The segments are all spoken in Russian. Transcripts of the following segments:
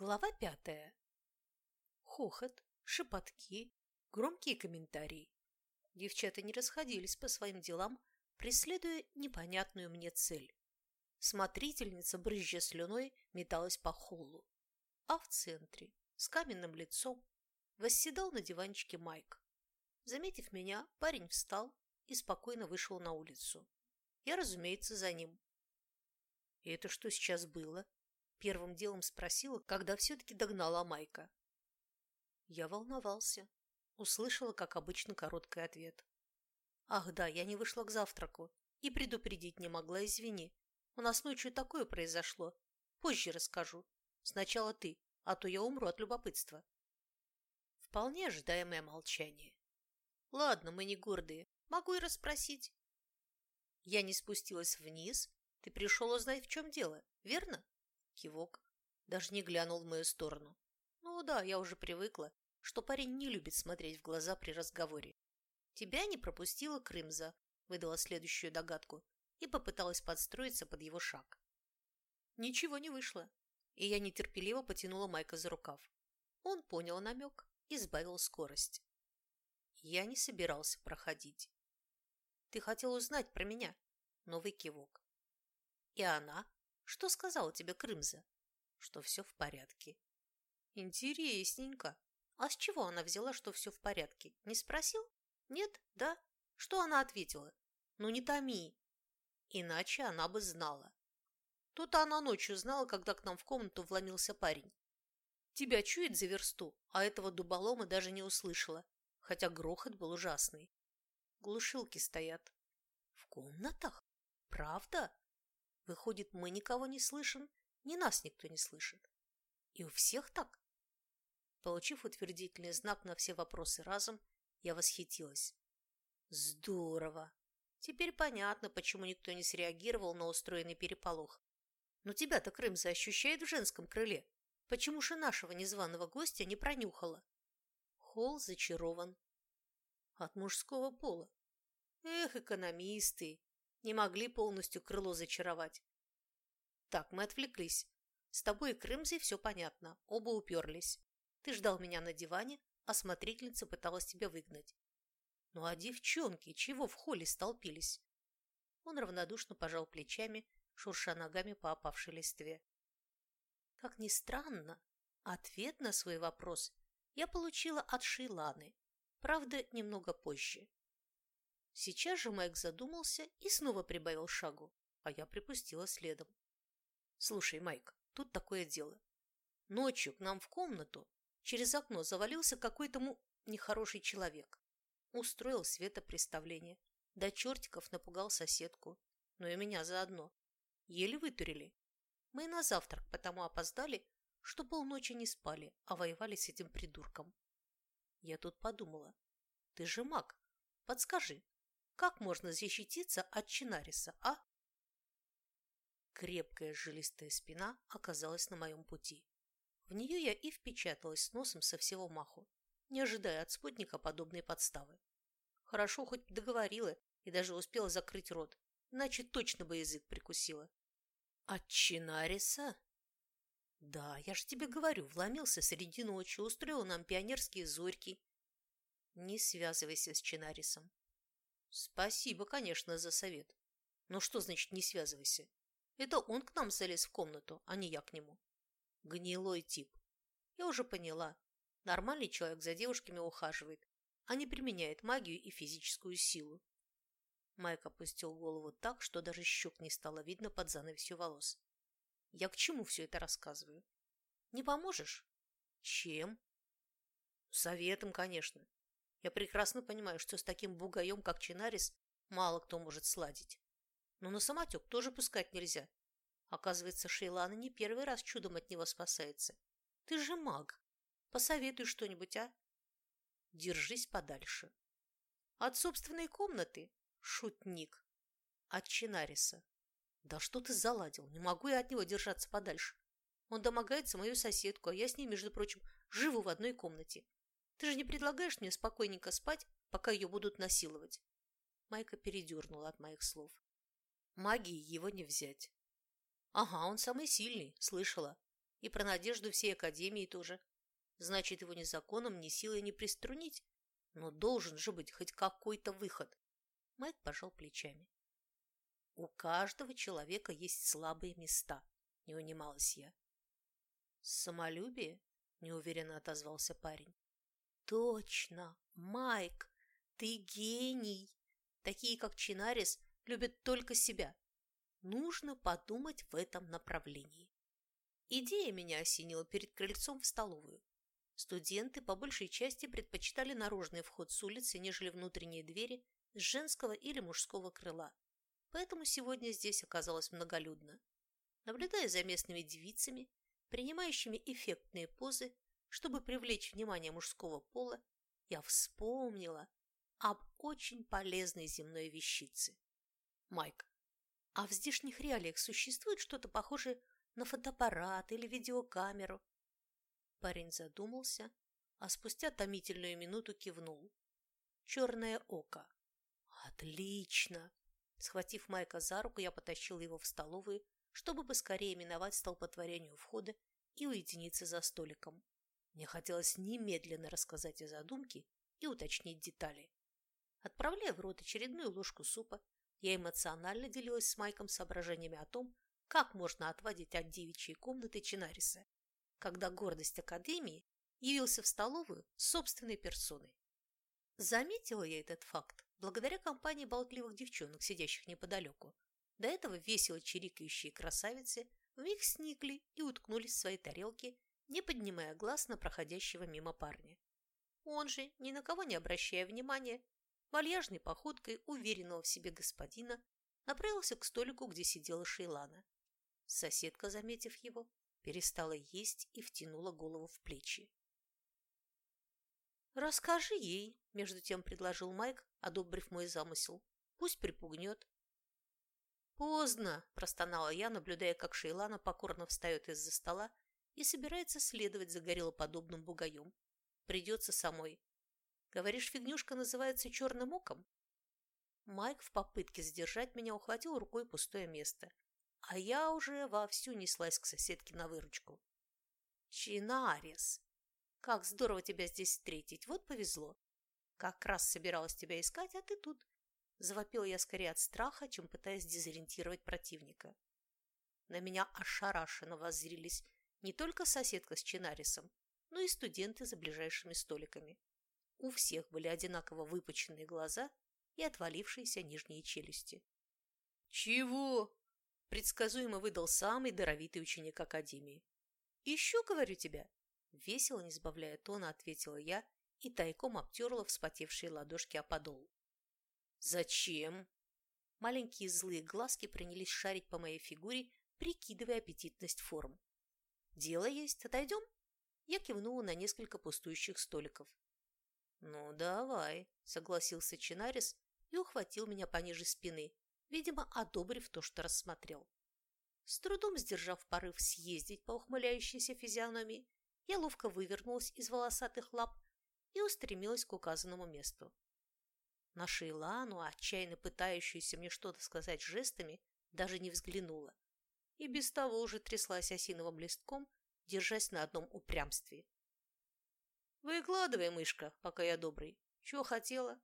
Глава пятая. Хохот, шепотки, громкие комментарии. Девчата не расходились по своим делам, преследуя непонятную мне цель. Смотрительница, брызжа слюной, металась по холлу. А в центре, с каменным лицом, восседал на диванчике Майк. Заметив меня, парень встал и спокойно вышел на улицу. Я, разумеется, за ним. И это что сейчас было? Первым делом спросила, когда все-таки догнала Майка. Я волновался. Услышала, как обычно, короткий ответ. Ах да, я не вышла к завтраку и предупредить не могла, извини. У нас ночью такое произошло. Позже расскажу. Сначала ты, а то я умру от любопытства. Вполне ожидаемое молчание. Ладно, мы не гордые. Могу и расспросить. Я не спустилась вниз. Ты пришел узнать, в чем дело, верно? Кивок. Даже не глянул в мою сторону. Ну да, я уже привыкла, что парень не любит смотреть в глаза при разговоре. Тебя не пропустила Крымза, выдала следующую догадку и попыталась подстроиться под его шаг. Ничего не вышло, и я нетерпеливо потянула Майка за рукав. Он понял намек и сбавил скорость. Я не собирался проходить. Ты хотел узнать про меня? Новый кивок. И она что сказала тебе Крымза? Что все в порядке. Интересненько. А с чего она взяла, что все в порядке? Не спросил? Нет? Да? Что она ответила? Ну не томи. Иначе она бы знала. Тут она ночью знала, когда к нам в комнату вломился парень. Тебя чует за версту, а этого дуболома даже не услышала, хотя грохот был ужасный. Глушилки стоят. В комнатах? Правда? Выходит, мы никого не слышим, ни нас никто не слышит. И у всех так? Получив утвердительный знак на все вопросы разом, я восхитилась. Здорово! Теперь понятно, почему никто не среагировал на устроенный переполох. Но тебя-то Крым заощущает в женском крыле. Почему же нашего незваного гостя не пронюхала? Холл зачарован. От мужского пола. Эх, экономисты! Не могли полностью крыло зачаровать. Так, мы отвлеклись. С тобой и Крымзой все понятно, оба уперлись. Ты ждал меня на диване, а смотрительница пыталась тебя выгнать. Ну а девчонки чего в холле столпились? Он равнодушно пожал плечами, шурша ногами по опавшей листве. Как ни странно, ответ на свой вопрос я получила от Шейланы, правда, немного позже. Сейчас же Майк задумался и снова прибавил шагу, а я припустила следом. Слушай, Майк, тут такое дело. Ночью к нам в комнату через окно завалился какой-то му... нехороший человек. Устроил светопреставление. До чертиков напугал соседку, но и меня заодно. Еле вытурили. Мы на завтрак потому опоздали, что полночи не спали, а воевали с этим придурком. Я тут подумала. Ты же маг. Подскажи, как можно защититься от Чинариса, а? Крепкая жилистая спина оказалась на моем пути. В нее я и впечаталась носом со всего маху, не ожидая от спутника подобной подставы. Хорошо хоть договорила и даже успела закрыть рот, иначе точно бы язык прикусила. От Чинариса? Да, я же тебе говорю, вломился среди ночи, устроил нам пионерские зорьки. Не связывайся с Чинарисом. Спасибо, конечно, за совет. Но что значит не связывайся? Это он к нам залез в комнату, а не я к нему. Гнилой тип. Я уже поняла. Нормальный человек за девушками ухаживает, а не применяет магию и физическую силу. Майк опустил голову так, что даже щек не стало видно под занавесью волос. Я к чему все это рассказываю? Не поможешь? Чем? Советом, конечно. Я прекрасно понимаю, что с таким бугаем, как Чинарис, мало кто может сладить. Но на самотек тоже пускать нельзя. Оказывается, Шейлана не первый раз чудом от него спасается. Ты же маг. Посоветуй что-нибудь, а? Держись подальше. От собственной комнаты? Шутник. От Чинариса. Да что ты заладил? Не могу я от него держаться подальше. Он домогается мою соседку, а я с ней, между прочим, живу в одной комнате. Ты же не предлагаешь мне спокойненько спать, пока ее будут насиловать?» Майка передернула от моих слов. «Магии его не взять». «Ага, он самый сильный, слышала. И про надежду всей Академии тоже. Значит, его ни законом, ни силой не приструнить. Но должен же быть хоть какой-то выход. Майк пожал плечами. У каждого человека есть слабые места, не унималась я. Самолюбие? Неуверенно отозвался парень. Точно, Майк, ты гений. Такие, как Чинарис, любят только себя. Нужно подумать в этом направлении. Идея меня осенила перед крыльцом в столовую. Студенты по большей части предпочитали наружный вход с улицы, нежели внутренние двери с женского или мужского крыла. Поэтому сегодня здесь оказалось многолюдно. Наблюдая за местными девицами, принимающими эффектные позы, чтобы привлечь внимание мужского пола, я вспомнила об очень полезной земной вещице. Майк, а в здешних реалиях существует что-то похожее на фотоаппарат или видеокамеру? Парень задумался, а спустя томительную минуту кивнул. Черное око. Отлично! Схватив Майка за руку, я потащил его в столовую, чтобы поскорее миновать столпотворение у входа и уединиться за столиком. Мне хотелось немедленно рассказать о задумке и уточнить детали. Отправляя в рот очередную ложку супа, я эмоционально делилась с Майком соображениями о том, как можно отводить от девичьей комнаты Чинариса, когда гордость Академии явился в столовую собственной персоной. Заметила я этот факт благодаря компании болтливых девчонок, сидящих неподалеку. До этого весело чирикающие красавицы вмиг сникли и уткнулись в свои тарелки, не поднимая глаз на проходящего мимо парня. Он же, ни на кого не обращая внимания, вальяжной походкой уверенного в себе господина направился к столику, где сидела Шейлана. Соседка, заметив его, перестала есть и втянула голову в плечи. «Расскажи ей», – между тем предложил Майк, одобрив мой замысел. «Пусть припугнет». «Поздно», – простонала я, наблюдая, как Шейлана покорно встает из-за стола и собирается следовать за гориллоподобным бугаем. «Придется самой». «Говоришь, фигнюшка называется черным оком?» Майк в попытке сдержать меня ухватил рукой пустое место, а я уже вовсю неслась к соседке на выручку. «Чинарис!» Как здорово тебя здесь встретить, вот повезло. Как раз собиралась тебя искать, а ты тут. Завопил я скорее от страха, чем пытаясь дезориентировать противника. На меня ошарашенно воззрились не только соседка с Чинарисом, но и студенты за ближайшими столиками. У всех были одинаково выпученные глаза и отвалившиеся нижние челюсти. «Чего?» – предсказуемо выдал самый даровитый ученик Академии. «Ищу, говорю тебя, Весело, не сбавляя тона, ответила я и тайком обтерла вспотевшие ладошки о подол. «Зачем?» Маленькие злые глазки принялись шарить по моей фигуре, прикидывая аппетитность форм. «Дело есть, отойдем?» Я кивнула на несколько пустующих столиков. «Ну, давай», — согласился Чинарис и ухватил меня пониже спины, видимо, одобрив то, что рассмотрел. С трудом сдержав порыв съездить по ухмыляющейся физиономии, я ловко вывернулась из волосатых лап и устремилась к указанному месту. На Шейлану, отчаянно пытающуюся мне что-то сказать жестами, даже не взглянула. И без того уже тряслась осиновым листком, держась на одном упрямстве. «Выкладывай, мышка, пока я добрый. Чего хотела?»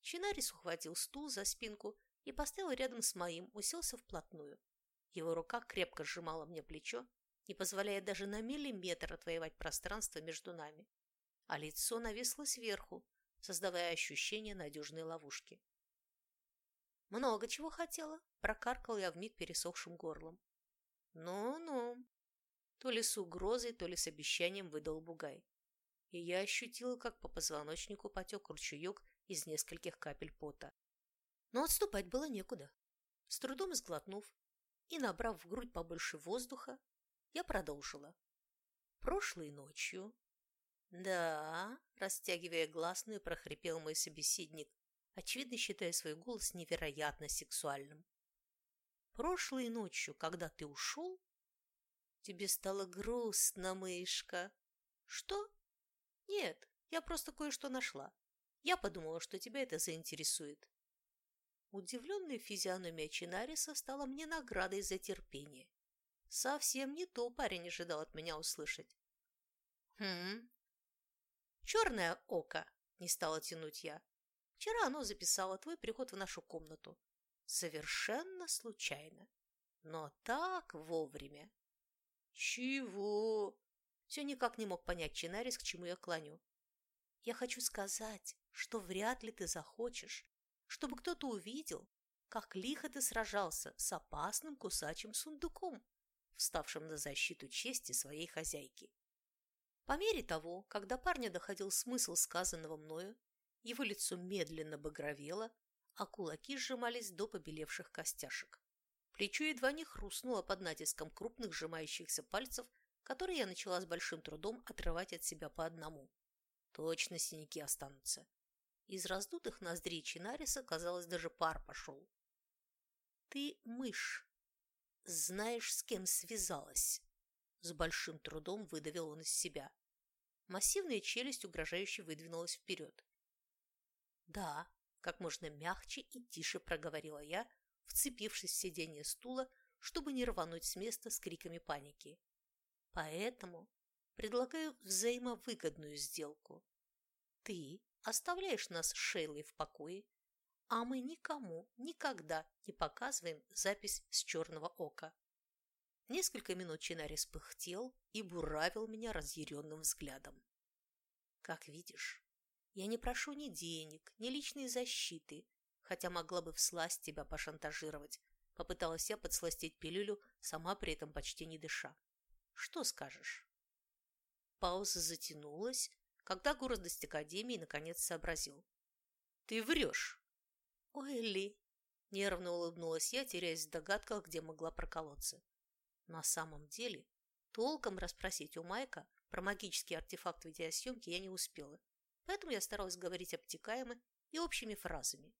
Чинарис ухватил стул за спинку и поставил рядом с моим, уселся вплотную. Его рука крепко сжимала мне плечо, не позволяя даже на миллиметр отвоевать пространство между нами, а лицо нависло сверху, создавая ощущение надежной ловушки. «Много чего хотела», – прокаркал я вмиг пересохшим горлом. «Ну-ну», – то ли с угрозой, то ли с обещанием выдал Бугай. И я ощутила, как по позвоночнику потек ручеек из нескольких капель пота. Но отступать было некуда. С трудом сглотнув и набрав в грудь побольше воздуха, я продолжила. Прошлой ночью... Да, растягивая гласную, прохрипел мой собеседник, очевидно считая свой голос невероятно сексуальным. Прошлой ночью, когда ты ушел, тебе стало грустно, мышка. Что? Нет, я просто кое-что нашла. Я подумала, что тебя это заинтересует. Удивленная физиономия Чинариса стала мне наградой за терпение. Совсем не то парень ожидал от меня услышать. Хм. Черное око, не стала тянуть я. Вчера оно записало твой приход в нашу комнату. Совершенно случайно. Но так вовремя. Чего? Все никак не мог понять Чинарис, к чему я клоню. Я хочу сказать, что вряд ли ты захочешь, чтобы кто-то увидел, как лихо ты сражался с опасным кусачим сундуком, вставшим на защиту чести своей хозяйки. По мере того, когда парня доходил смысл сказанного мною, его лицо медленно багровело, а кулаки сжимались до побелевших костяшек. Плечо едва не хрустнуло под натиском крупных сжимающихся пальцев, которые я начала с большим трудом отрывать от себя по одному. Точно синяки останутся. Из раздутых ноздрей Чинариса, казалось, даже пар пошел. «Ты мышь. Знаешь, с кем связалась?» С большим трудом выдавил он из себя. Массивная челюсть угрожающе выдвинулась вперед. «Да», — как можно мягче и тише проговорила я, вцепившись в сиденье стула, чтобы не рвануть с места с криками паники. «Поэтому предлагаю взаимовыгодную сделку. Ты оставляешь нас с Шейлой в покое, а мы никому никогда не показываем запись с черного ока. Несколько минут Чинарис пыхтел и буравил меня разъяренным взглядом. Как видишь, я не прошу ни денег, ни личной защиты, хотя могла бы всласть тебя пошантажировать. Попыталась я подсластить пилюлю, сама при этом почти не дыша. Что скажешь? Пауза затянулась, когда гордость Академии наконец сообразил. Ты врешь. Ой, Ли, нервно улыбнулась я, теряясь в догадках, где могла проколоться. На самом деле, толком расспросить у Майка про магический артефакт видеосъемки я не успела, поэтому я старалась говорить обтекаемо и общими фразами.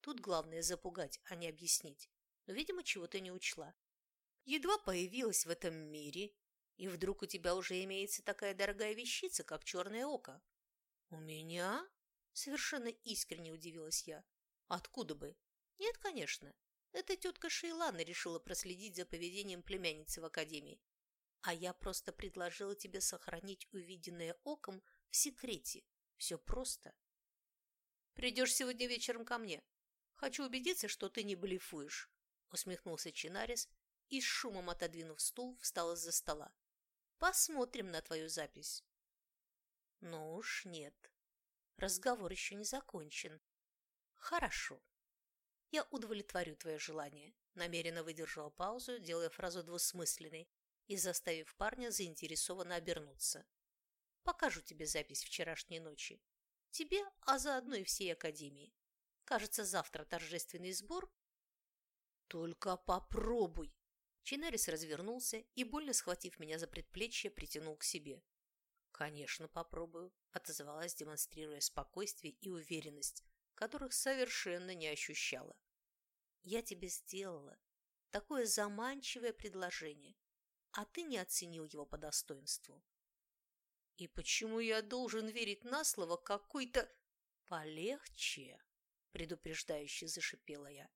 Тут главное запугать, а не объяснить, но, видимо, чего-то не учла. Едва появилась в этом мире, и вдруг у тебя уже имеется такая дорогая вещица, как черное око. У меня? Совершенно искренне удивилась я. Откуда бы? Нет, конечно. Эта тетка Шейлана решила проследить за поведением племянницы в академии. А я просто предложила тебе сохранить увиденное оком в секрете. Все просто. Придешь сегодня вечером ко мне. Хочу убедиться, что ты не блефуешь, усмехнулся Чинарис и с шумом отодвинув стул, встал из-за стола. Посмотрим на твою запись. Ну уж нет. Разговор еще не закончен. Хорошо. «Я удовлетворю твое желание», – намеренно выдержала паузу, делая фразу двусмысленной и заставив парня заинтересованно обернуться. «Покажу тебе запись вчерашней ночи. Тебе, а заодно и всей Академии. Кажется, завтра торжественный сбор». «Только попробуй!» Чинарис развернулся и, больно схватив меня за предплечье, притянул к себе. «Конечно, попробую», – отозвалась, демонстрируя спокойствие и уверенность, которых совершенно не ощущала. Я тебе сделала такое заманчивое предложение, а ты не оценил его по достоинству. И почему я должен верить на слово какой-то... Полегче, предупреждающе зашипела я,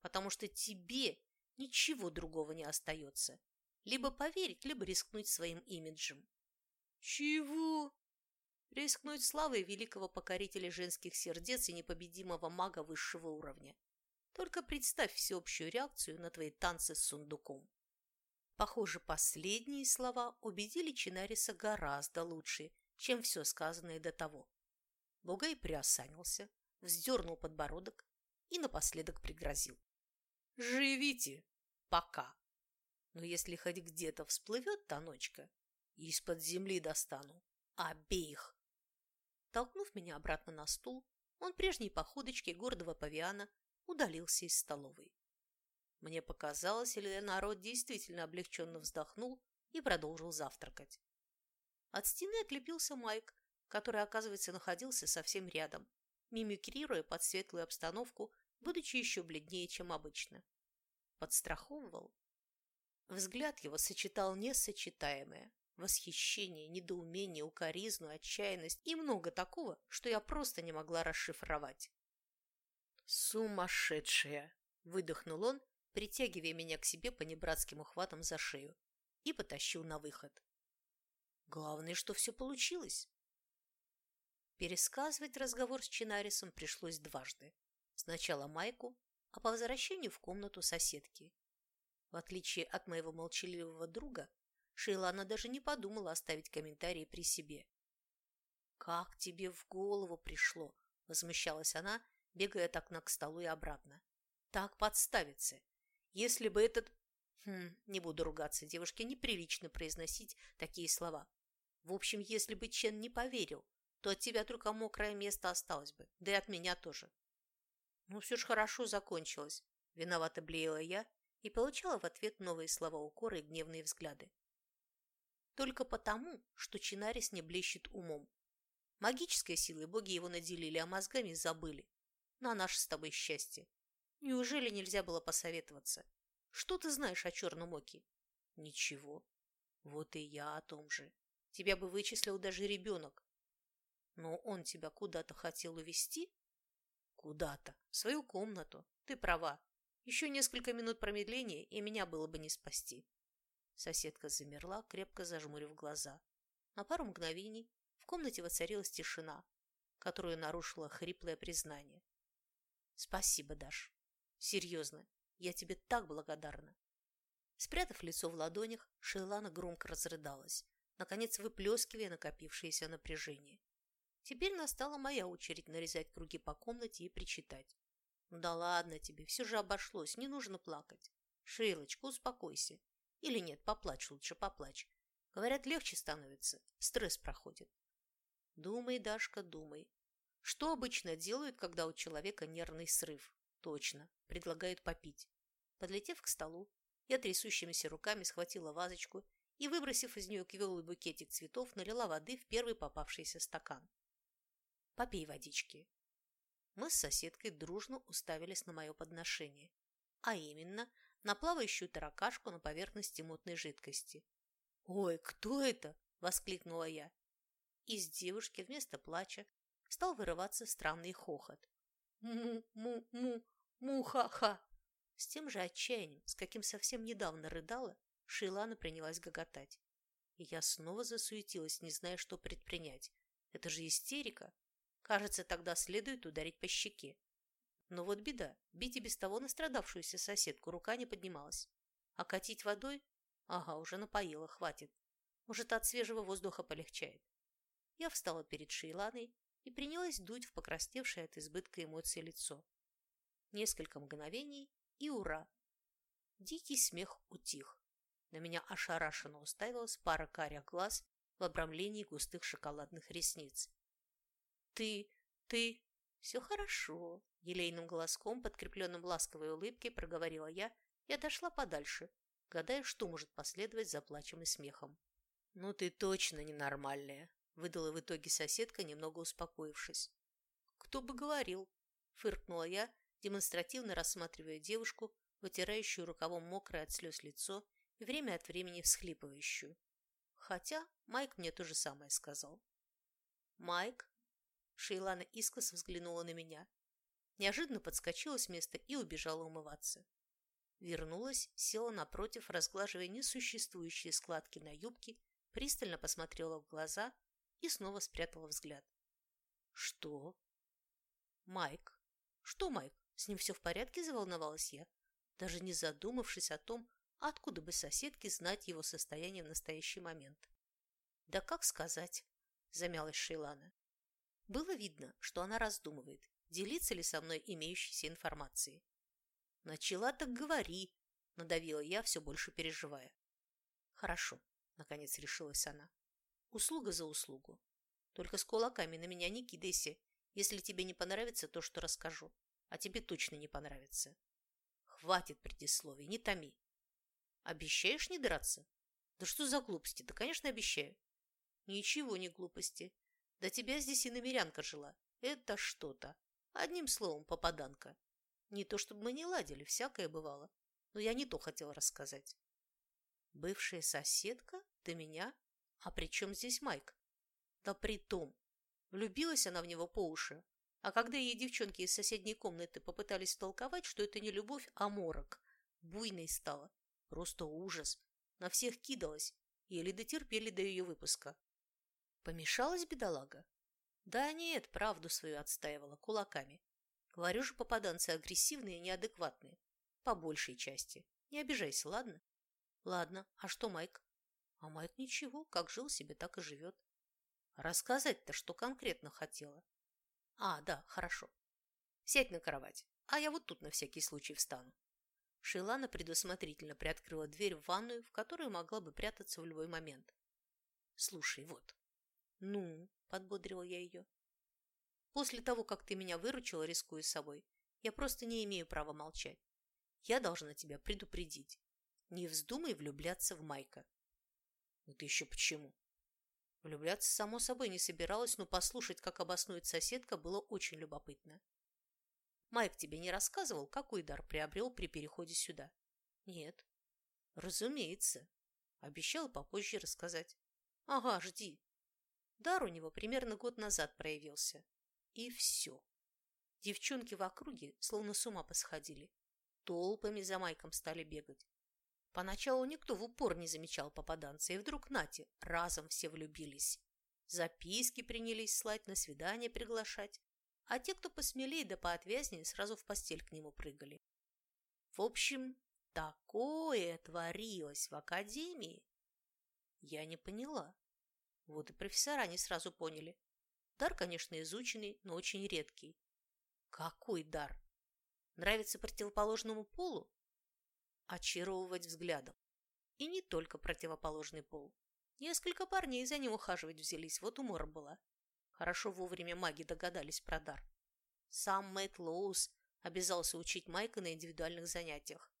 потому что тебе ничего другого не остается. Либо поверить, либо рискнуть своим имиджем. Чего? Рискнуть славой великого покорителя женских сердец и непобедимого мага высшего уровня. Только представь всеобщую реакцию на твои танцы с сундуком. Похоже, последние слова убедили Чинариса гораздо лучше, чем все сказанное до того. Бугай приосанился, вздернул подбородок и напоследок пригрозил. «Живите! Пока! Но если хоть где-то всплывет та из-под земли достану обеих!» Толкнув меня обратно на стул, он прежней походочки гордого павиана удалился из столовой. Мне показалось, или народ действительно облегченно вздохнул и продолжил завтракать. От стены отлепился Майк, который, оказывается, находился совсем рядом, мимикрируя под светлую обстановку, будучи еще бледнее, чем обычно. Подстраховывал. Взгляд его сочетал несочетаемое. Восхищение, недоумение, укоризну, отчаянность и много такого, что я просто не могла расшифровать. «Сумасшедшая!» – выдохнул он, притягивая меня к себе по небратским ухватам за шею. и потащил на выход. Главное, что все получилось. Пересказывать разговор с Чинарисом пришлось дважды. Сначала Майку, а по возвращению в комнату соседки. В отличие от моего молчаливого друга, Шейлана даже не подумала оставить комментарии при себе. «Как тебе в голову пришло?» – возмущалась она, бегая от окна к столу и обратно. «Так подставиться! Если бы этот...» хм, не буду ругаться, девушке неприлично произносить такие слова. В общем, если бы Чен не поверил, то от тебя только мокрое место осталось бы, да и от меня тоже. Ну, все ж хорошо закончилось. Виновато блеяла я и получала в ответ новые слова укора и гневные взгляды. Только потому, что Чинарис не блещет умом. Магической силой боги его наделили, а мозгами забыли. На наше с тобой счастье. Неужели нельзя было посоветоваться? Что ты знаешь о черном оке? Ничего. Вот и я о том же. Тебя бы вычислил даже ребенок. Но он тебя куда-то хотел увести? Куда-то. В свою комнату. Ты права. Еще несколько минут промедления, и меня было бы не спасти. Соседка замерла, крепко зажмурив глаза. На пару мгновений в комнате воцарилась тишина, которую нарушило хриплое признание. Спасибо, Даш. Серьезно, я тебе так благодарна. Спрятав лицо в ладонях, Шейлана громко разрыдалась, наконец выплескивая накопившееся напряжение. Теперь настала моя очередь нарезать круги по комнате и причитать. Ну да ладно тебе, все же обошлось, не нужно плакать. Шейлочка, успокойся. Или нет, поплачь лучше, поплачь. Говорят, легче становится, стресс проходит. Думай, Дашка, думай. Что обычно делают, когда у человека нервный срыв? Точно, предлагают попить. Подлетев к столу, я трясущимися руками схватила вазочку и, выбросив из нее квелый букетик цветов, налила воды в первый попавшийся стакан. Попей водички. Мы с соседкой дружно уставились на мое подношение, а именно на плавающую таракашку на поверхности мутной жидкости. «Ой, кто это?» – воскликнула я. Из девушки вместо плача стал вырываться странный хохот. «Му-му-му! Му-ха-ха!» С тем же отчаянием, с каким совсем недавно рыдала, Шейлана принялась гоготать. И я снова засуетилась, не зная, что предпринять. Это же истерика. Кажется, тогда следует ударить по щеке. Но вот беда, бить и без того настрадавшуюся соседку рука не поднималась. А катить водой? Ага, уже напоила, хватит. Может, от свежего воздуха полегчает. Я встала перед Шейланой и принялась дуть в покрасневшее от избытка эмоций лицо. Несколько мгновений и ура! Дикий смех утих. На меня ошарашенно уставилась пара карих глаз в обрамлении густых шоколадных ресниц. «Ты... ты...» «Все хорошо», — елейным голоском, подкрепленным ласковой улыбкой, проговорила я и отошла подальше, гадая, что может последовать за плачем и смехом. «Ну ты точно ненормальная», — выдала в итоге соседка, немного успокоившись. «Кто бы говорил», — фыркнула я, демонстративно рассматривая девушку, вытирающую рукавом мокрое от слез лицо и время от времени всхлипывающую. Хотя Майк мне то же самое сказал. «Майк?» Шейлана искоса взглянула на меня. Неожиданно подскочила с места и убежала умываться. Вернулась, села напротив, разглаживая несуществующие складки на юбке, пристально посмотрела в глаза и снова спрятала взгляд. «Что?» «Майк». «Что, Майк? С ним все в порядке?» – заволновалась я, даже не задумавшись о том, откуда бы соседке знать его состояние в настоящий момент. «Да как сказать?» – замялась Шейлана. Было видно, что она раздумывает, делиться ли со мной имеющейся информацией. «Начала так говори», – надавила я, все больше переживая. «Хорошо», – наконец решилась она. «Услуга за услугу. Только с кулаками на меня не кидайся, если тебе не понравится то, что расскажу. А тебе точно не понравится. Хватит предисловий, не томи. Обещаешь не драться? Да что за глупости? Да, конечно, обещаю. Ничего не глупости. Да тебя здесь и намерянка жила. Это что-то. Одним словом, попаданка. Не то чтобы мы не ладили, всякое бывало. Но я не то хотела рассказать. Бывшая соседка? Ты меня? А при чем здесь Майк? Да при том. Влюбилась она в него по уши. А когда ей девчонки из соседней комнаты попытались толковать, что это не любовь, а морок, буйной стала. Просто ужас. На всех кидалась, еле дотерпели до ее выпуска. Помешалась бедолага? Да нет, правду свою отстаивала кулаками. Говорю же, попаданцы агрессивные и неадекватные. По большей части. Не обижайся, ладно? Ладно, а что Майк? А Майк ничего, как жил себе, так и живет. Рассказать-то, что конкретно хотела. А, да, хорошо. Сядь на кровать, а я вот тут на всякий случай встану. Шейлана предусмотрительно приоткрыла дверь в ванную, в которую могла бы прятаться в любой момент. «Слушай, вот». «Ну?» – подбодрила я ее. «После того, как ты меня выручила, рискуя собой, я просто не имею права молчать. Я должна тебя предупредить. Не вздумай влюбляться в Майка». «Это еще почему?» Влюбляться, само собой, не собиралась, но послушать, как обоснует соседка, было очень любопытно. Майк тебе не рассказывал, какой дар приобрел при переходе сюда? Нет. Разумеется. Обещал попозже рассказать. Ага, жди. Дар у него примерно год назад проявился. И все. Девчонки в округе словно с ума посходили. Толпами за Майком стали бегать. Поначалу никто в упор не замечал попаданца, и вдруг Нати разом все влюбились. Записки принялись слать, на свидание приглашать а те, кто посмелее да поотвязнее, сразу в постель к нему прыгали. В общем, такое творилось в академии. Я не поняла. Вот и профессора не сразу поняли. Дар, конечно, изученный, но очень редкий. Какой дар? Нравится противоположному полу? Очаровывать взглядом. И не только противоположный пол. Несколько парней за ним ухаживать взялись, вот умора была. Хорошо вовремя маги догадались про дар. Сам Мэтт Лоус обязался учить Майка на индивидуальных занятиях.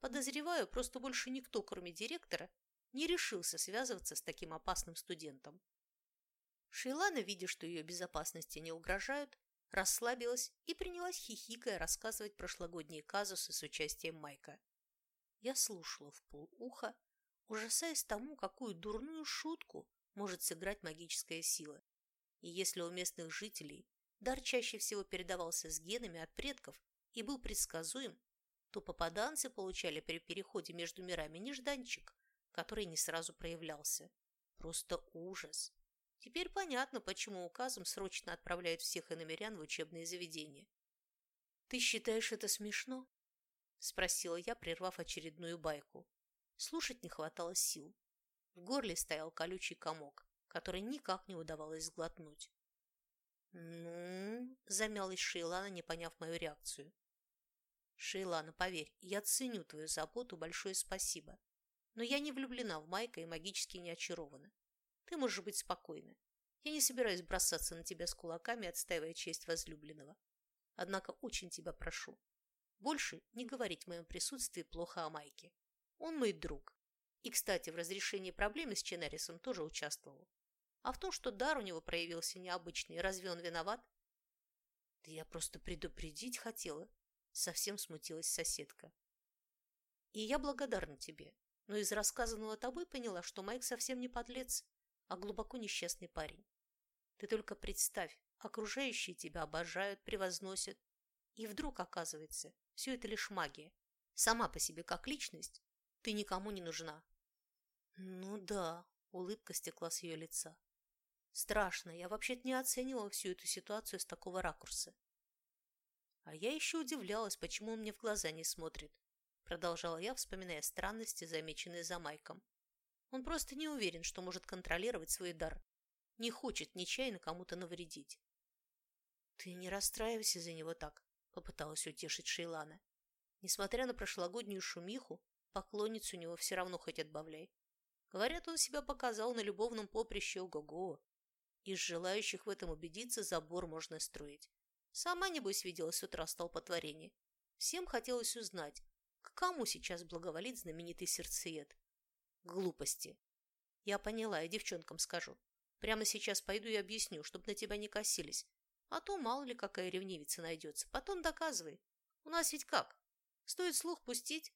Подозреваю, просто больше никто, кроме директора, не решился связываться с таким опасным студентом. Шейлана, видя, что ее безопасности не угрожают, расслабилась и принялась хихикая рассказывать прошлогодние казусы с участием Майка. Я слушала в полуха, ужасаясь тому, какую дурную шутку может сыграть магическая сила. И если у местных жителей дар чаще всего передавался с генами от предков и был предсказуем, то попаданцы получали при переходе между мирами нежданчик, который не сразу проявлялся. Просто ужас. Теперь понятно, почему указом срочно отправляют всех иномерян в учебные заведения. «Ты считаешь это смешно?» – спросила я, прервав очередную байку. Слушать не хватало сил. В горле стоял колючий комок который никак не удавалось сглотнуть. «Ну?» – замялась Шейлана, не поняв мою реакцию. «Шейлана, поверь, я ценю твою заботу, большое спасибо. Но я не влюблена в Майка и магически не очарована. Ты можешь быть спокойна. Я не собираюсь бросаться на тебя с кулаками, отстаивая честь возлюбленного. Однако очень тебя прошу, больше не говорить в моем присутствии плохо о Майке. Он мой друг. И, кстати, в разрешении проблемы с Ченарисом тоже участвовал. А в том, что дар у него проявился необычный, разве он виноват? Да я просто предупредить хотела. Совсем смутилась соседка. И я благодарна тебе, но из рассказанного тобой поняла, что Майк совсем не подлец, а глубоко несчастный парень. Ты только представь, окружающие тебя обожают, превозносят. И вдруг, оказывается, все это лишь магия. Сама по себе как личность ты никому не нужна. Ну да, улыбка стекла с ее лица. Страшно, я вообще-то не оценивала всю эту ситуацию с такого ракурса. А я еще удивлялась, почему он мне в глаза не смотрит. Продолжала я, вспоминая странности, замеченные за Майком. Он просто не уверен, что может контролировать свой дар. Не хочет нечаянно кому-то навредить. «Ты не расстраивайся за него так», — попыталась утешить Шейлана. Несмотря на прошлогоднюю шумиху, поклонниц у него все равно хоть отбавляй. Говорят, он себя показал на любовном поприще ого-го. Из желающих в этом убедиться забор можно строить. Сама, небось, видела с утра столпотворение. Всем хотелось узнать, к кому сейчас благоволит знаменитый сердцеед. Глупости. Я поняла, я девчонкам скажу. Прямо сейчас пойду и объясню, чтобы на тебя не косились. А то мало ли какая ревнивица найдется. Потом доказывай. У нас ведь как? Стоит слух пустить?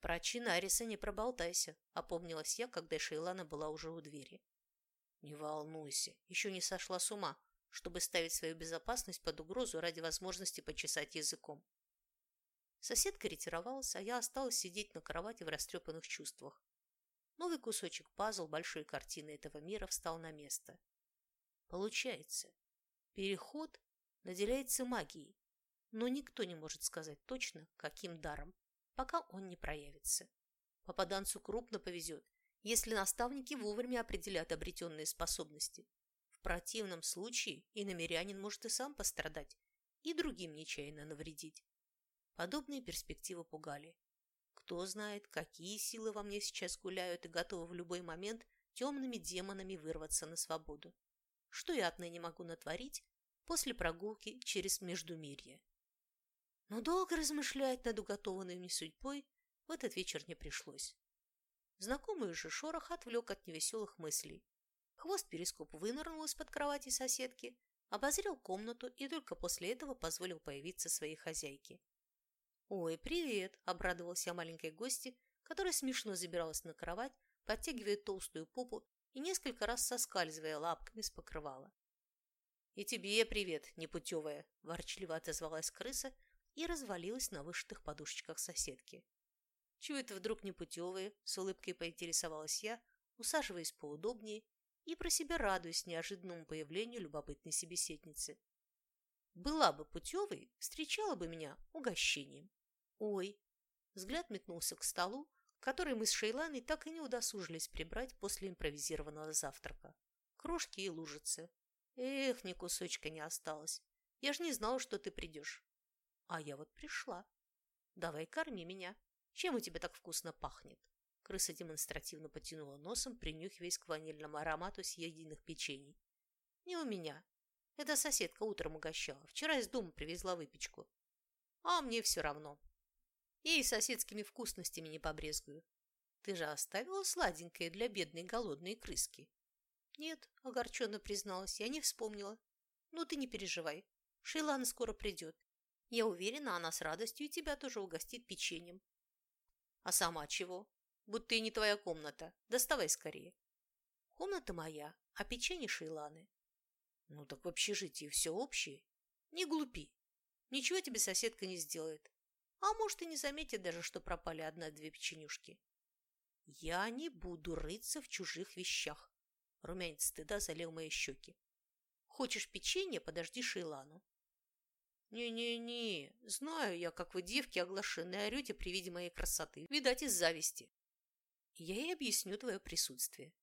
Про Чинариса не проболтайся, опомнилась я, когда Шейлана была уже у двери. Не волнуйся, еще не сошла с ума, чтобы ставить свою безопасность под угрозу ради возможности почесать языком. Соседка ретировалась, а я осталась сидеть на кровати в растрепанных чувствах. Новый кусочек пазл большой картины этого мира встал на место. Получается, переход наделяется магией, но никто не может сказать точно, каким даром, пока он не проявится. Попаданцу крупно повезет, если наставники вовремя определят обретенные способности. В противном случае и намерянин может и сам пострадать, и другим нечаянно навредить. Подобные перспективы пугали. Кто знает, какие силы во мне сейчас гуляют и готовы в любой момент темными демонами вырваться на свободу. Что я отныне могу натворить после прогулки через Междумирье? Но долго размышлять над уготованной мне судьбой в этот вечер не пришлось. Знакомый же шорох отвлек от невеселых мыслей. Хвост перископ вынырнул из-под кровати соседки, обозрел комнату и только после этого позволил появиться своей хозяйке. «Ой, привет!» – обрадовался я маленькой гости, которая смешно забиралась на кровать, подтягивая толстую попу и несколько раз соскальзывая лапками с покрывала. «И тебе привет, непутевая!» – ворчливо отозвалась крыса и развалилась на вышитых подушечках соседки. «Чего это вдруг непутевые?» – с улыбкой поинтересовалась я, усаживаясь поудобнее и про себя радуясь неожиданному появлению любопытной собеседницы. «Была бы путевой, встречала бы меня угощением». «Ой!» Взгляд метнулся к столу, который мы с Шейланой так и не удосужились прибрать после импровизированного завтрака. Крошки и лужицы. Эх, ни кусочка не осталось. Я ж не знала, что ты придешь. А я вот пришла. Давай корми меня. Чем у тебя так вкусно пахнет? Крыса демонстративно потянула носом, принюхиваясь к ванильному аромату съеденных печений. Не у меня. Это соседка утром угощала. Вчера из дома привезла выпечку. А мне все равно. Я и соседскими вкусностями не побрезгую. Ты же оставила сладенькое для бедной голодной крыски? Нет, огорченно призналась, я не вспомнила. Ну ты не переживай. Шейлана скоро придет. Я уверена, она с радостью и тебя тоже угостит печеньем. А сама чего? Будто и не твоя комната. Доставай скорее. Комната моя, а печенье Шейланы. Ну так в общежитии все общее. Не глупи. Ничего тебе соседка не сделает. А может, и не заметит даже, что пропали одна-две печенюшки. Я не буду рыться в чужих вещах. Румянец стыда залил мои щеки. Хочешь печенье, подожди Шейлану. Не-не-не, знаю я, как вы, девки оглашенные, орете при виде моей красоты. Видать, из зависти. Я ей объясню твое присутствие.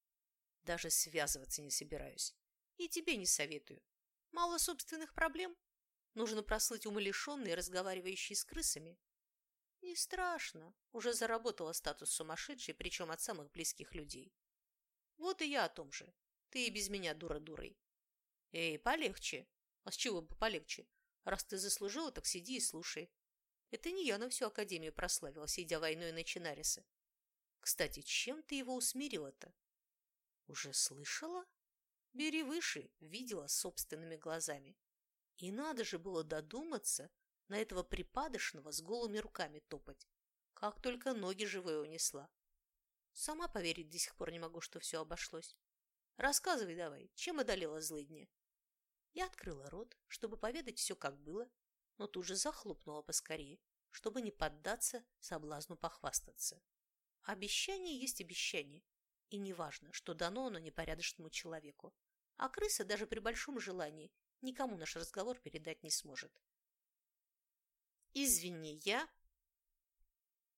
Даже связываться не собираюсь. И тебе не советую. Мало собственных проблем. Нужно прослыть умалишенный, разговаривающий с крысами. Не страшно. Уже заработала статус сумасшедшей, причем от самых близких людей. Вот и я о том же. Ты и без меня дура дурой. Эй, полегче. А с чего бы полегче? Раз ты заслужила, так сиди и слушай. Это не я на всю Академию прославила, сидя войной на Чинарисе. Кстати, чем ты его усмирила-то? Уже слышала? Бери выше, видела собственными глазами. И надо же было додуматься, на этого припадочного с голыми руками топать. Как только ноги живые унесла. Сама поверить до сих пор не могу, что все обошлось. Рассказывай давай, чем одолела злыдня? Я открыла рот, чтобы поведать все, как было, но тут же захлопнула поскорее, чтобы не поддаться соблазну похвастаться. Обещание есть обещание, и неважно, что дано оно непорядочному человеку, а крыса даже при большом желании никому наш разговор передать не сможет. Извини, я...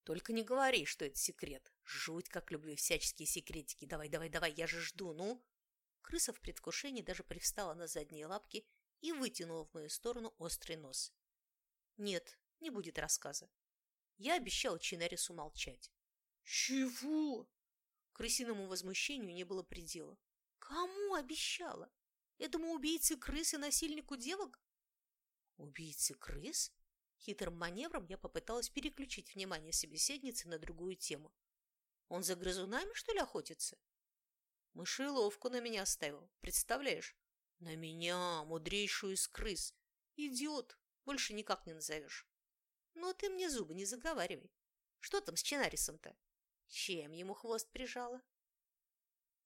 Только не говори, что это секрет. Жуть, как люблю всяческие секретики. Давай, давай, давай, я же жду, ну. Крыса в предвкушении даже привстала на задние лапки и вытянула в мою сторону острый нос. Нет, не будет рассказа. Я обещала Чинарису молчать. Чего? Крысиному возмущению не было предела. Кому обещала? Этому убийце крыс и насильнику девок? Убийце крыс? Хитрым маневром я попыталась переключить внимание собеседницы на другую тему. Он за грызунами, что ли, охотится? Мышеловку на меня оставил, представляешь? На меня, мудрейшую из крыс. Идиот, больше никак не назовешь. Но ты мне зубы не заговаривай. Что там с Чинарисом-то? Чем ему хвост прижала?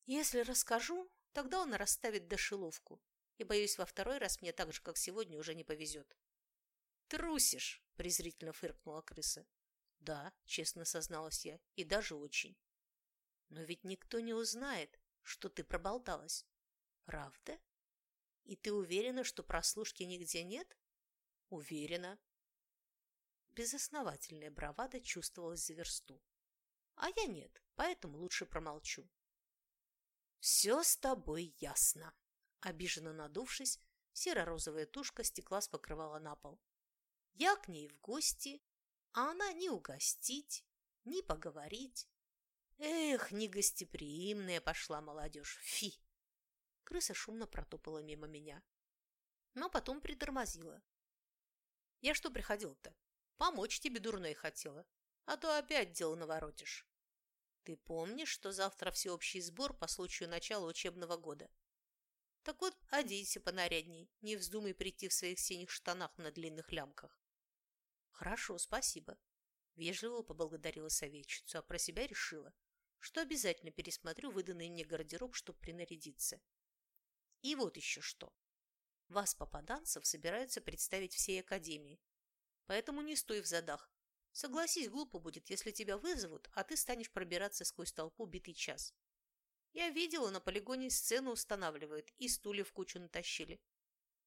Если расскажу, тогда он расставит дошеловку. И, боюсь, во второй раз мне так же, как сегодня, уже не повезет. «Трусишь!» – презрительно фыркнула крыса. «Да», – честно созналась я, – «и даже очень». Но ведь никто не узнает, что ты проболталась. Правда? И ты уверена, что прослушки нигде нет? Уверена. Безосновательная бравада чувствовалась за версту. А я нет, поэтому лучше промолчу. Все с тобой ясно. Обиженно надувшись, серо-розовая тушка стекла с покрывала на пол. Я к ней в гости, а она ни угостить, ни поговорить. Эх, негостеприимная пошла молодежь, фи! Крыса шумно протопала мимо меня, но потом притормозила. Я что приходил-то? Помочь тебе дурной хотела, а то опять дело наворотишь. Ты помнишь, что завтра всеобщий сбор по случаю начала учебного года? Так вот, оденься понарядней, не вздумай прийти в своих синих штанах на длинных лямках. Хорошо, спасибо. Вежливо поблагодарила советчицу, а про себя решила, что обязательно пересмотрю выданный мне гардероб, чтобы принарядиться. И вот еще что. Вас, попаданцев, собираются представить всей академии. Поэтому не стой в задах. Согласись, глупо будет, если тебя вызовут, а ты станешь пробираться сквозь толпу битый час. Я видела, на полигоне сцену устанавливают и стулья в кучу натащили.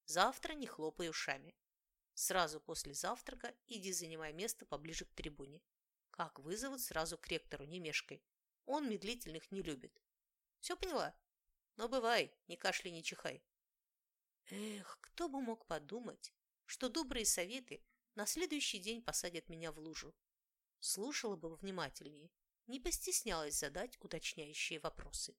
Завтра не хлопай ушами. Сразу после завтрака иди занимай место поближе к трибуне. Как вызовут, сразу к ректору, не мешкой. Он медлительных не любит. Все поняла? Но бывай, не кашляй, не чихай. Эх, кто бы мог подумать, что добрые советы на следующий день посадят меня в лужу. Слушала бы внимательнее, не постеснялась задать уточняющие вопросы.